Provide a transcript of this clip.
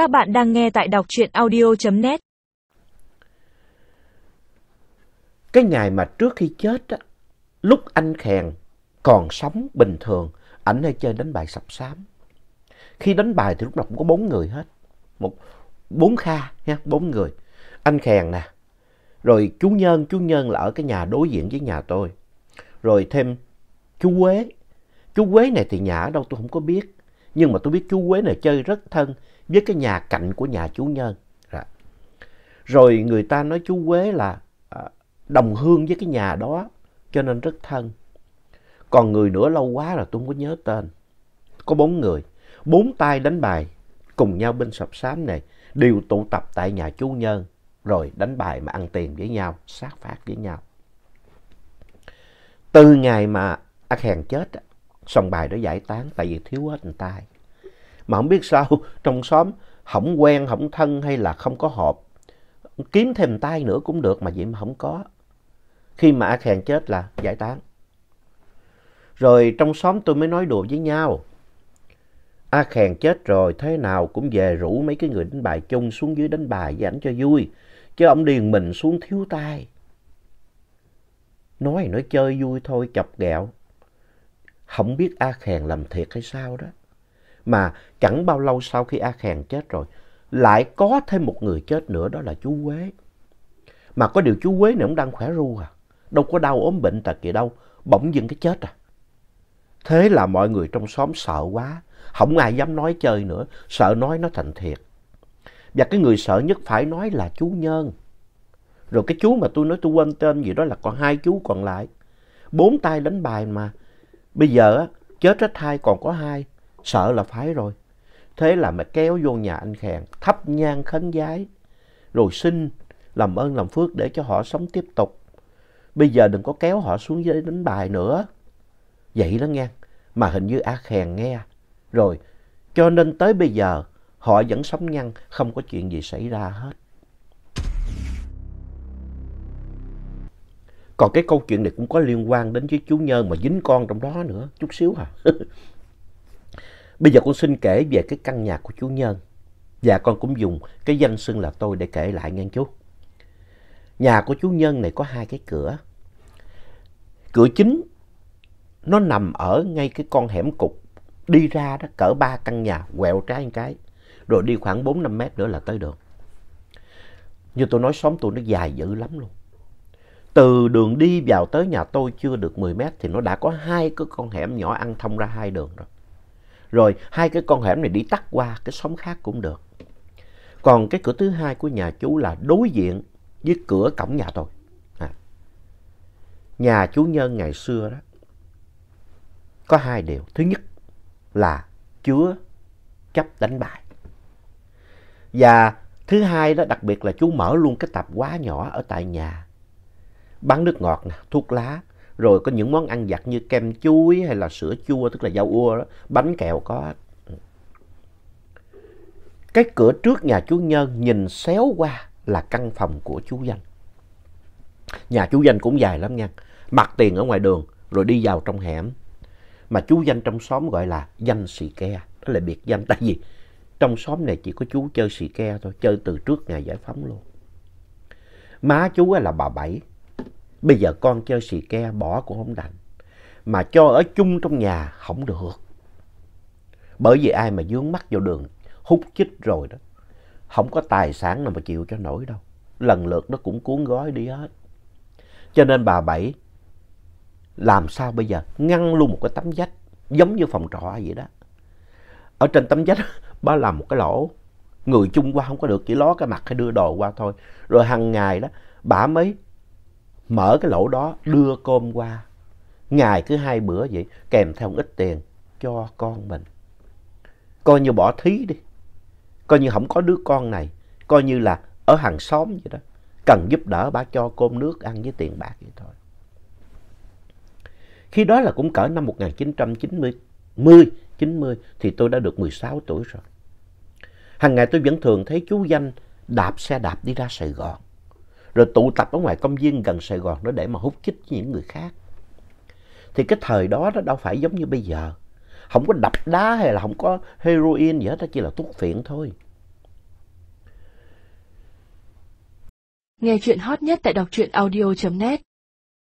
Các bạn đang nghe tại đọc truyện audio.net. Cái ngày mà trước khi chết á, lúc anh Khèn còn sống bình thường, ảnh hay chơi đánh bài sập sám. Khi đánh bài thì lúc nào cũng có bốn người hết. Một, bốn kha, nha, bốn người. Anh Khèn nè, rồi chú Nhân, chú Nhân là ở cái nhà đối diện với nhà tôi. Rồi thêm chú Quế. Chú Quế này thì nhà ở đâu tôi không có biết. Nhưng mà tôi biết chú Quế này chơi rất thân với cái nhà cạnh của nhà chú Nhân. Rồi, rồi người ta nói chú Quế là à, đồng hương với cái nhà đó cho nên rất thân. Còn người nữa lâu quá là tôi không có nhớ tên. Có bốn người, bốn tay đánh bài cùng nhau bên sập sám này đều tụ tập tại nhà chú Nhân rồi đánh bài mà ăn tiền với nhau, sát phạt với nhau. Từ ngày mà ác hèn chết, sòng bài đó giải tán tại vì thiếu hết người tay. Mà không biết sao, trong xóm không quen, không thân hay là không có hợp. Kiếm thêm tay nữa cũng được mà vậy mà không có. Khi mà A Khèn chết là giải tán. Rồi trong xóm tôi mới nói đùa với nhau. A Khèn chết rồi, thế nào cũng về rủ mấy cái người đánh bài chung xuống dưới đánh bài với ảnh cho vui. Chứ ông điền mình xuống thiếu tay. Nói nói chơi vui thôi, chọc ghẹo. Không biết A Khèn làm thiệt hay sao đó. Mà chẳng bao lâu sau khi A Khèn chết rồi, lại có thêm một người chết nữa đó là chú Quế. Mà có điều chú Quế này cũng đang khỏe ru à. Đâu có đau ốm bệnh tật gì đâu, bỗng dưng cái chết à. Thế là mọi người trong xóm sợ quá, không ai dám nói chơi nữa, sợ nói nó thành thiệt. Và cái người sợ nhất phải nói là chú Nhân. Rồi cái chú mà tôi nói tôi quên tên gì đó là còn hai chú còn lại. Bốn tay đánh bài mà. Bây giờ á, chết hết hai còn có hai. Sợ là phái rồi. Thế là mẹ kéo vô nhà anh Khèn, thắp nhang khấn giái. Rồi xin làm ơn làm phước để cho họ sống tiếp tục. Bây giờ đừng có kéo họ xuống dưới đánh bài nữa. Vậy đó nghe. Mà hình như A Khèn nghe. Rồi, cho nên tới bây giờ họ vẫn sống nhăn, không có chuyện gì xảy ra hết. Còn cái câu chuyện này cũng có liên quan đến với chú nhơn mà dính con trong đó nữa, chút xíu à. Bây giờ con xin kể về cái căn nhà của chú Nhân. Và con cũng dùng cái danh xưng là tôi để kể lại, nghe chú. Nhà của chú Nhân này có hai cái cửa. Cửa chính, nó nằm ở ngay cái con hẻm cục. Đi ra đó, cỡ ba căn nhà, quẹo trái một cái. Rồi đi khoảng 4-5 mét nữa là tới đường. Như tôi nói, xóm tôi nó dài dữ lắm luôn. Từ đường đi vào tới nhà tôi chưa được 10 mét thì nó đã có hai cái con hẻm nhỏ ăn thông ra hai đường rồi. Rồi hai cái con hẻm này đi tắt qua cái xóm khác cũng được. Còn cái cửa thứ hai của nhà chú là đối diện với cửa cổng nhà tôi. À. Nhà chú Nhân ngày xưa đó có hai điều. Thứ nhất là chứa chấp đánh bài. Và thứ hai đó đặc biệt là chú mở luôn cái tạp hóa nhỏ ở tại nhà. Bán nước ngọt nè, thuốc lá, rồi có những món ăn vặt như kem chuối hay là sữa chua tức là dâu ua đó, bánh kẹo có. Cái cửa trước nhà chú Nhân nhìn xéo qua là căn phòng của chú Danh. Nhà chú Danh cũng dài lắm nha. Mặt tiền ở ngoài đường rồi đi vào trong hẻm. Mà chú Danh trong xóm gọi là Danh Xì Ke. Đó là biệt danh tại vì trong xóm này chỉ có chú chơi xì ke thôi, chơi từ trước ngày giải phóng luôn. Má chú là bà Bảy. Bây giờ con chơi xì ke bỏ cũng không đành. Mà cho ở chung trong nhà không được. Bởi vì ai mà dướng mắt vào đường hút chích rồi đó. Không có tài sản nào mà chịu cho nổi đâu. Lần lượt nó cũng cuốn gói đi hết. Cho nên bà Bảy làm sao bây giờ ngăn luôn một cái tấm vách giống như phòng trọ vậy đó. Ở trên tấm vách bà làm một cái lỗ. Người chung qua không có được, chỉ ló cái mặt hay đưa đồ qua thôi. Rồi hàng ngày đó, bà mới mở cái lỗ đó, đưa cơm qua. Ngày cứ hai bữa vậy, kèm theo một ít tiền cho con mình. Coi như bỏ thí đi. Coi như không có đứa con này. Coi như là ở hàng xóm vậy đó. Cần giúp đỡ bà cho cơm nước ăn với tiền bạc vậy thôi. Khi đó là cũng cỡ năm 1990, 90 thì tôi đã được 16 tuổi rồi. Hằng ngày tôi vẫn thường thấy chú Danh đạp xe đạp đi ra Sài Gòn rồi tụ tập ở ngoài công viên gần Sài Gòn đó để mà hút chích với những người khác. Thì cái thời đó nó đâu phải giống như bây giờ. Không có đập đá hay là không có heroin gì hết, đó chỉ là thuốc phiện thôi. Nghe chuyện hot nhất tại đọc truyện audio.net